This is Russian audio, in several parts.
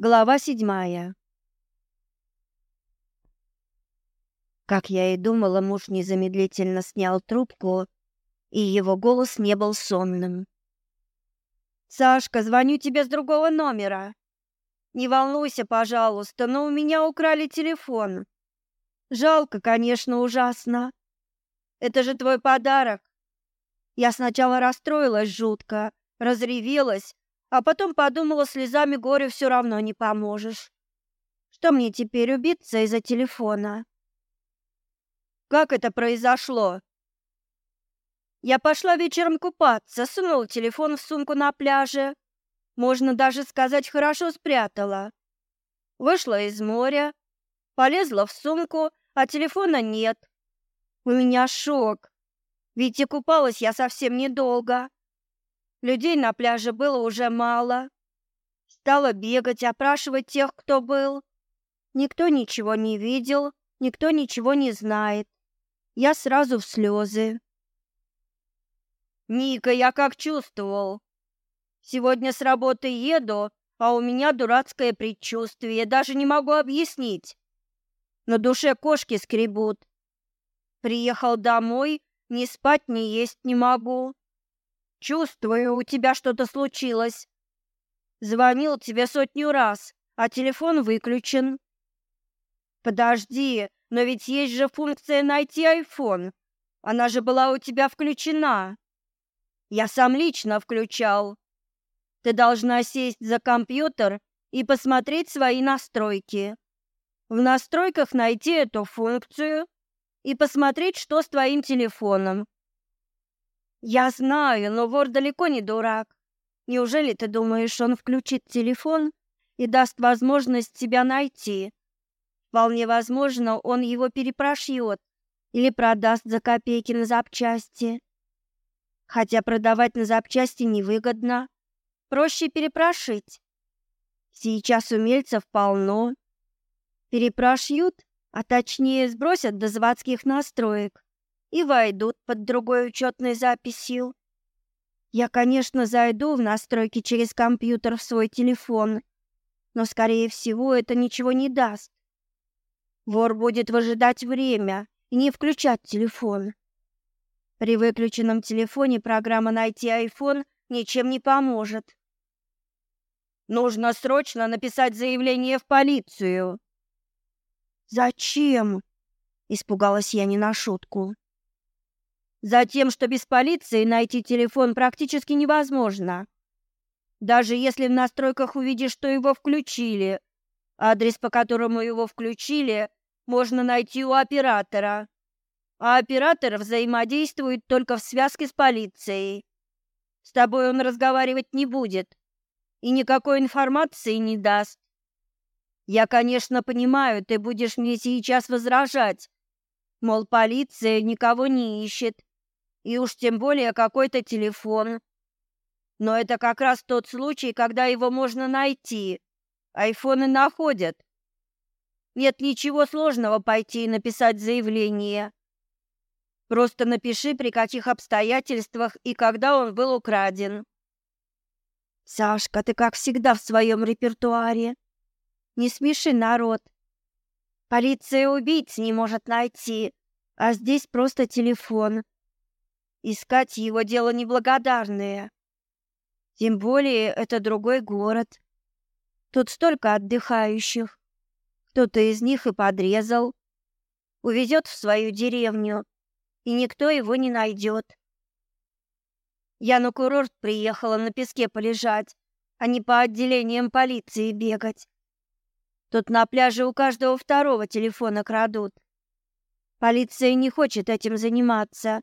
Глава седьмая. Как я и думала, муж незамедлительно снял трубку, и его голос не был сонным. Сашка, звоню тебе с другого номера. Не волнуйся, пожалуйста, но у меня украли телефон. Жалко, конечно, ужасно. Это же твой подарок. Я сначала расстроилась жутко, разревелась, а потом подумала, слезами горю все равно не поможешь. Что мне теперь убиться из-за телефона? Как это произошло? Я пошла вечером купаться, сунула телефон в сумку на пляже. Можно даже сказать, хорошо спрятала. Вышла из моря, полезла в сумку, а телефона нет. У меня шок. Ведь и купалась я совсем недолго. Людей на пляже было уже мало. Стала бегать, опрашивать тех, кто был. Никто ничего не видел, никто ничего не знает. Я сразу в слезы. Ника, я как чувствовал. Сегодня с работы еду, а у меня дурацкое предчувствие, даже не могу объяснить. На душе кошки скребут. Приехал домой, ни спать, ни есть не могу. Чувствую, у тебя что-то случилось. Звонил тебе сотню раз, а телефон выключен. Подожди, но ведь есть же функция найти iPhone. Она же была у тебя включена. Я сам лично включал. Ты должна сесть за компьютер и посмотреть свои настройки. В настройках найти эту функцию и посмотреть, что с твоим телефоном. Я знаю, но вор далеко не дурак. Неужели ты думаешь, он включит телефон и даст возможность тебя найти? Вполне возможно, он его перепрошьет или продаст за копейки на запчасти. Хотя продавать на запчасти невыгодно. Проще перепрошить. Сейчас умельцев полно. Перепрошьют, а точнее сбросят до заводских настроек и войдут под другой учетной записью. Я, конечно, зайду в настройки через компьютер в свой телефон, но, скорее всего, это ничего не даст. Вор будет выжидать время и не включать телефон. При выключенном телефоне программа «Найти iPhone» ничем не поможет. Нужно срочно написать заявление в полицию. Зачем? Испугалась я не на шутку. Затем, что без полиции найти телефон практически невозможно. Даже если в настройках увидишь, что его включили, адрес, по которому его включили, можно найти у оператора. А оператор взаимодействует только в связке с полицией. С тобой он разговаривать не будет и никакой информации не даст. Я, конечно, понимаю, ты будешь мне сейчас возражать, мол, полиция никого не ищет и уж тем более какой-то телефон. Но это как раз тот случай, когда его можно найти. Айфоны находят. Нет ничего сложного пойти и написать заявление. Просто напиши, при каких обстоятельствах и когда он был украден. Сашка, ты как всегда в своем репертуаре. Не смеши народ. Полиция убийц не может найти, а здесь просто телефон. Искать его дело неблагодарное. Тем более это другой город. Тут столько отдыхающих. Кто-то из них и подрезал. Увезет в свою деревню, и никто его не найдет. Я на курорт приехала на песке полежать, а не по отделениям полиции бегать. Тут на пляже у каждого второго телефона крадут. Полиция не хочет этим заниматься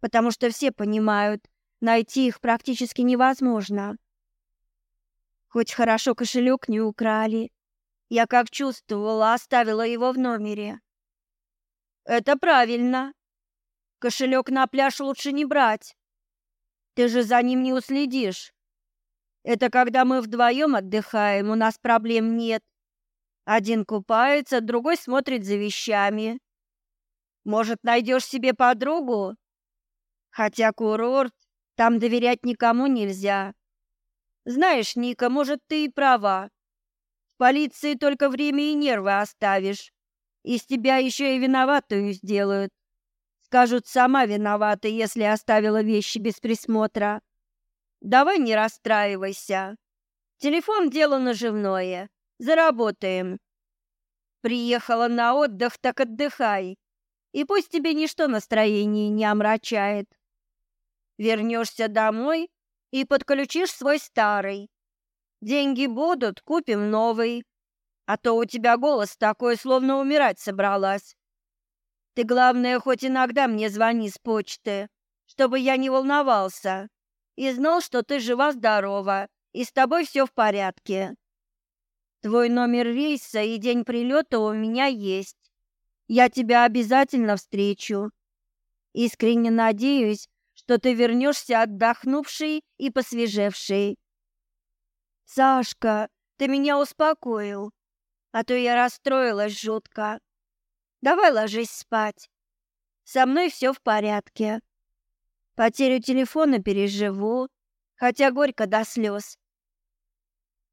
потому что все понимают, найти их практически невозможно. Хоть хорошо кошелек не украли, я как чувствовала, оставила его в номере. Это правильно. Кошелек на пляж лучше не брать. Ты же за ним не уследишь. Это когда мы вдвоем отдыхаем, у нас проблем нет. Один купается, другой смотрит за вещами. Может, найдешь себе подругу? Хотя курорт, там доверять никому нельзя. Знаешь, Ника, может, ты и права. полиции только время и нервы оставишь. Из тебя еще и виноватую сделают. Скажут, сама виновата, если оставила вещи без присмотра. Давай не расстраивайся. Телефон – дело наживное. Заработаем. Приехала на отдых, так отдыхай. И пусть тебе ничто настроение не омрачает. Вернешься домой и подключишь свой старый. Деньги будут, купим новый. А то у тебя голос такой, словно умирать собралась. Ты, главное, хоть иногда мне звони с почты, чтобы я не волновался и знал, что ты жива-здорова и с тобой все в порядке. Твой номер рейса и день прилета у меня есть. Я тебя обязательно встречу. Искренне надеюсь, что ты вернешься отдохнувший и посвежевший. Сашка, ты меня успокоил, а то я расстроилась жутко. Давай ложись спать. Со мной все в порядке. Потерю телефона переживу, хотя горько до слез.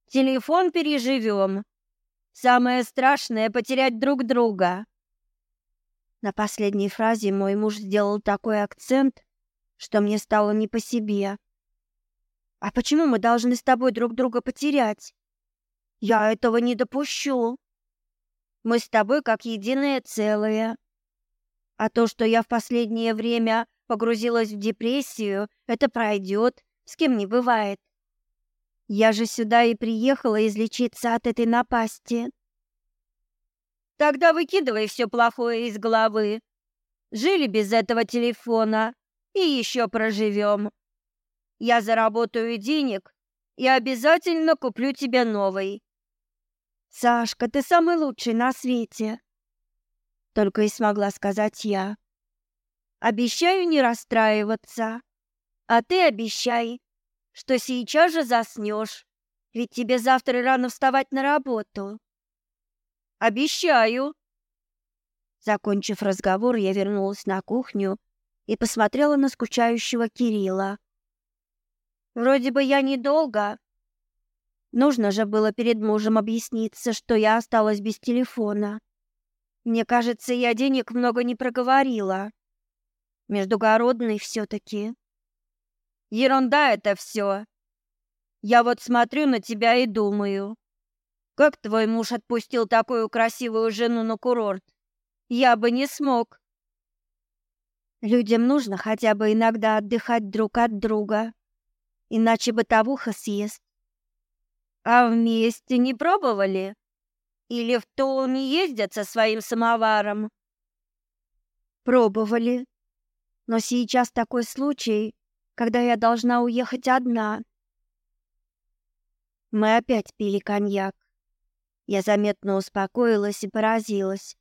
Телефон переживем. Самое страшное — потерять друг друга. На последней фразе мой муж сделал такой акцент, что мне стало не по себе. А почему мы должны с тобой друг друга потерять? Я этого не допущу. Мы с тобой как единое целое. А то, что я в последнее время погрузилась в депрессию, это пройдет, с кем не бывает. Я же сюда и приехала излечиться от этой напасти. Тогда выкидывай все плохое из головы. Жили без этого телефона и еще проживем. Я заработаю денег и обязательно куплю тебе новый. Сашка, ты самый лучший на свете. Только и смогла сказать я. Обещаю не расстраиваться. А ты обещай, что сейчас же заснешь, ведь тебе завтра рано вставать на работу. Обещаю. Закончив разговор, я вернулась на кухню и посмотрела на скучающего Кирилла. Вроде бы я недолго. Нужно же было перед мужем объясниться, что я осталась без телефона. Мне кажется, я денег много не проговорила. Междугородный все таки Ерунда это все. Я вот смотрю на тебя и думаю, как твой муж отпустил такую красивую жену на курорт? Я бы не смог. Людям нужно хотя бы иногда отдыхать друг от друга, иначе бытовуха съест. А вместе не пробовали? Или в Тулу не ездят со своим самоваром? Пробовали. Но сейчас такой случай, когда я должна уехать одна. Мы опять пили коньяк. Я заметно успокоилась и поразилась.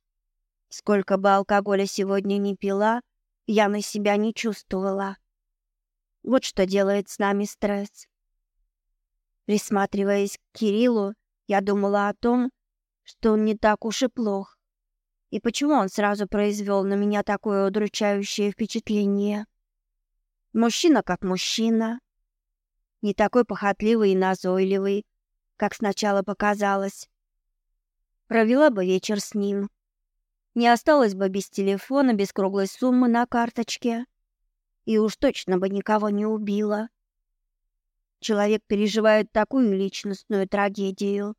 Сколько бы алкоголя сегодня не пила, я на себя не чувствовала. Вот что делает с нами стресс. Присматриваясь к Кириллу, я думала о том, что он не так уж и плох. И почему он сразу произвел на меня такое удручающее впечатление? Мужчина как мужчина, не такой похотливый и назойливый, как сначала показалось. Провела бы вечер с ним. Не осталось бы без телефона, без круглой суммы на карточке. И уж точно бы никого не убила. Человек переживает такую личностную трагедию.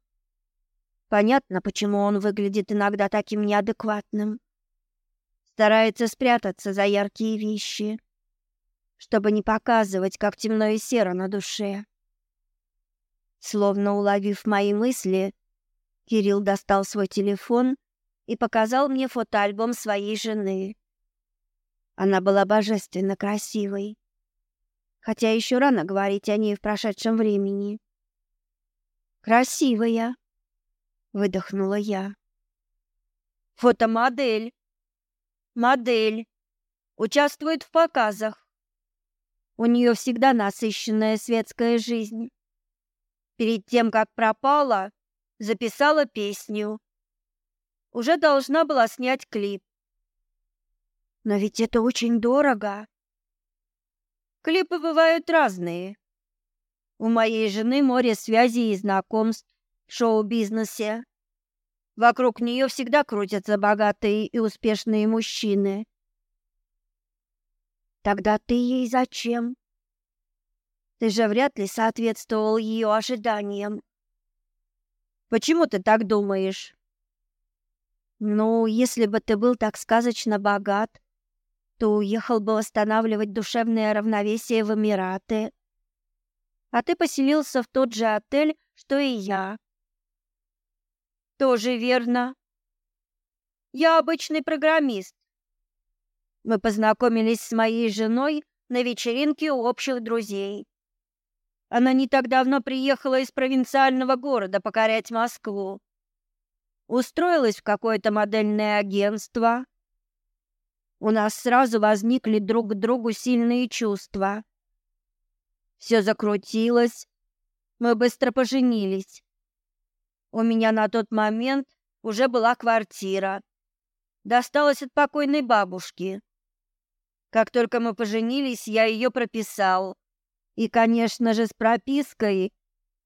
Понятно, почему он выглядит иногда таким неадекватным. Старается спрятаться за яркие вещи чтобы не показывать, как темно и серо на душе. Словно уловив мои мысли, Кирилл достал свой телефон и показал мне фотоальбом своей жены. Она была божественно красивой, хотя еще рано говорить о ней в прошедшем времени. «Красивая», — выдохнула я. «Фотомодель. Модель. Участвует в показах. У нее всегда насыщенная светская жизнь. Перед тем, как пропала, записала песню. Уже должна была снять клип. Но ведь это очень дорого. Клипы бывают разные. У моей жены море связей и знакомств. в шоу-бизнесе. Вокруг нее всегда крутятся богатые и успешные мужчины. Тогда ты ей зачем? Ты же вряд ли соответствовал ее ожиданиям. Почему ты так думаешь? Ну, если бы ты был так сказочно богат, то уехал бы восстанавливать душевное равновесие в Эмираты. А ты поселился в тот же отель, что и я. Тоже верно. Я обычный программист. Мы познакомились с моей женой на вечеринке у общих друзей. Она не так давно приехала из провинциального города покорять Москву. Устроилась в какое-то модельное агентство. У нас сразу возникли друг к другу сильные чувства. Все закрутилось. Мы быстро поженились. У меня на тот момент уже была квартира. Досталась от покойной бабушки. Как только мы поженились, я ее прописал. И, конечно же, с пропиской,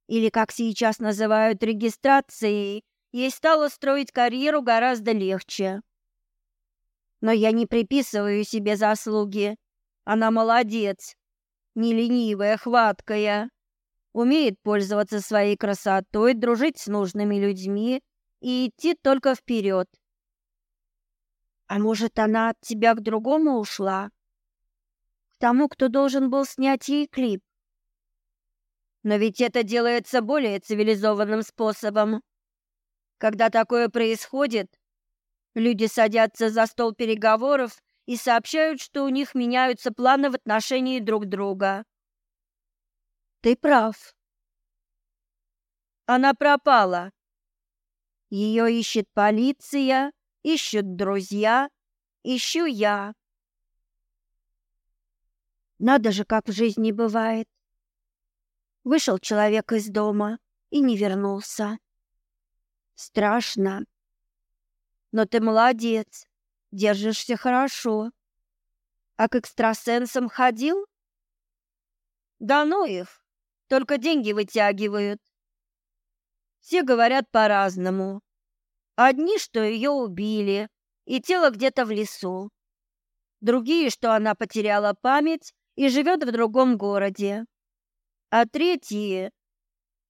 или, как сейчас называют, регистрацией, ей стало строить карьеру гораздо легче. Но я не приписываю себе заслуги. Она молодец, не ленивая, хваткая, умеет пользоваться своей красотой, дружить с нужными людьми и идти только вперед. А может, она от тебя к другому ушла? тому, кто должен был снять ей клип. Но ведь это делается более цивилизованным способом. Когда такое происходит, люди садятся за стол переговоров и сообщают, что у них меняются планы в отношении друг друга. Ты прав. Она пропала. Ее ищет полиция, ищут друзья, ищу я. Надо же, как в жизни бывает. Вышел человек из дома и не вернулся. Страшно. Но ты молодец, держишься хорошо. А к экстрасенсам ходил? Да ну их, только деньги вытягивают. Все говорят по-разному. Одни, что ее убили, и тело где-то в лесу. Другие, что она потеряла память и живет в другом городе. А третьи,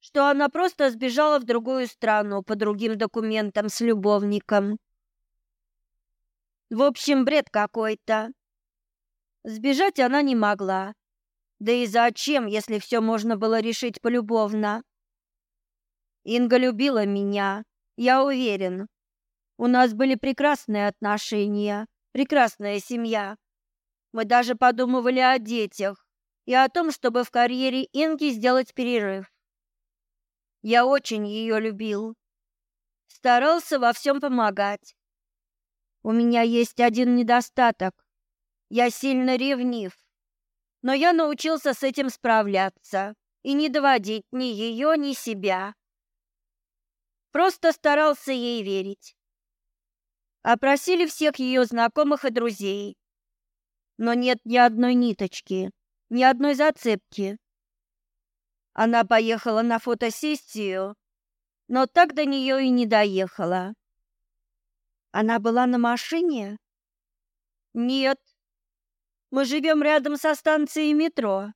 что она просто сбежала в другую страну по другим документам с любовником. В общем, бред какой-то. Сбежать она не могла. Да и зачем, если все можно было решить полюбовно? Инга любила меня, я уверен. У нас были прекрасные отношения, прекрасная семья. Мы даже подумывали о детях и о том, чтобы в карьере Инги сделать перерыв. Я очень ее любил. Старался во всем помогать. У меня есть один недостаток. Я сильно ревнив. Но я научился с этим справляться и не доводить ни ее, ни себя. Просто старался ей верить. Опросили всех ее знакомых и друзей но нет ни одной ниточки, ни одной зацепки. Она поехала на фотосессию, но так до нее и не доехала. Она была на машине? Нет. Мы живем рядом со станцией метро.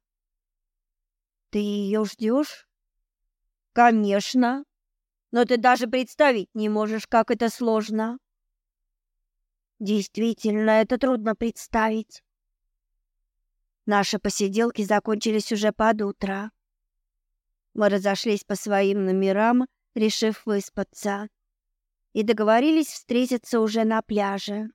Ты ее ждешь? Конечно. Но ты даже представить не можешь, как это сложно. Действительно, это трудно представить. Наши посиделки закончились уже под утро. Мы разошлись по своим номерам, решив выспаться, и договорились встретиться уже на пляже.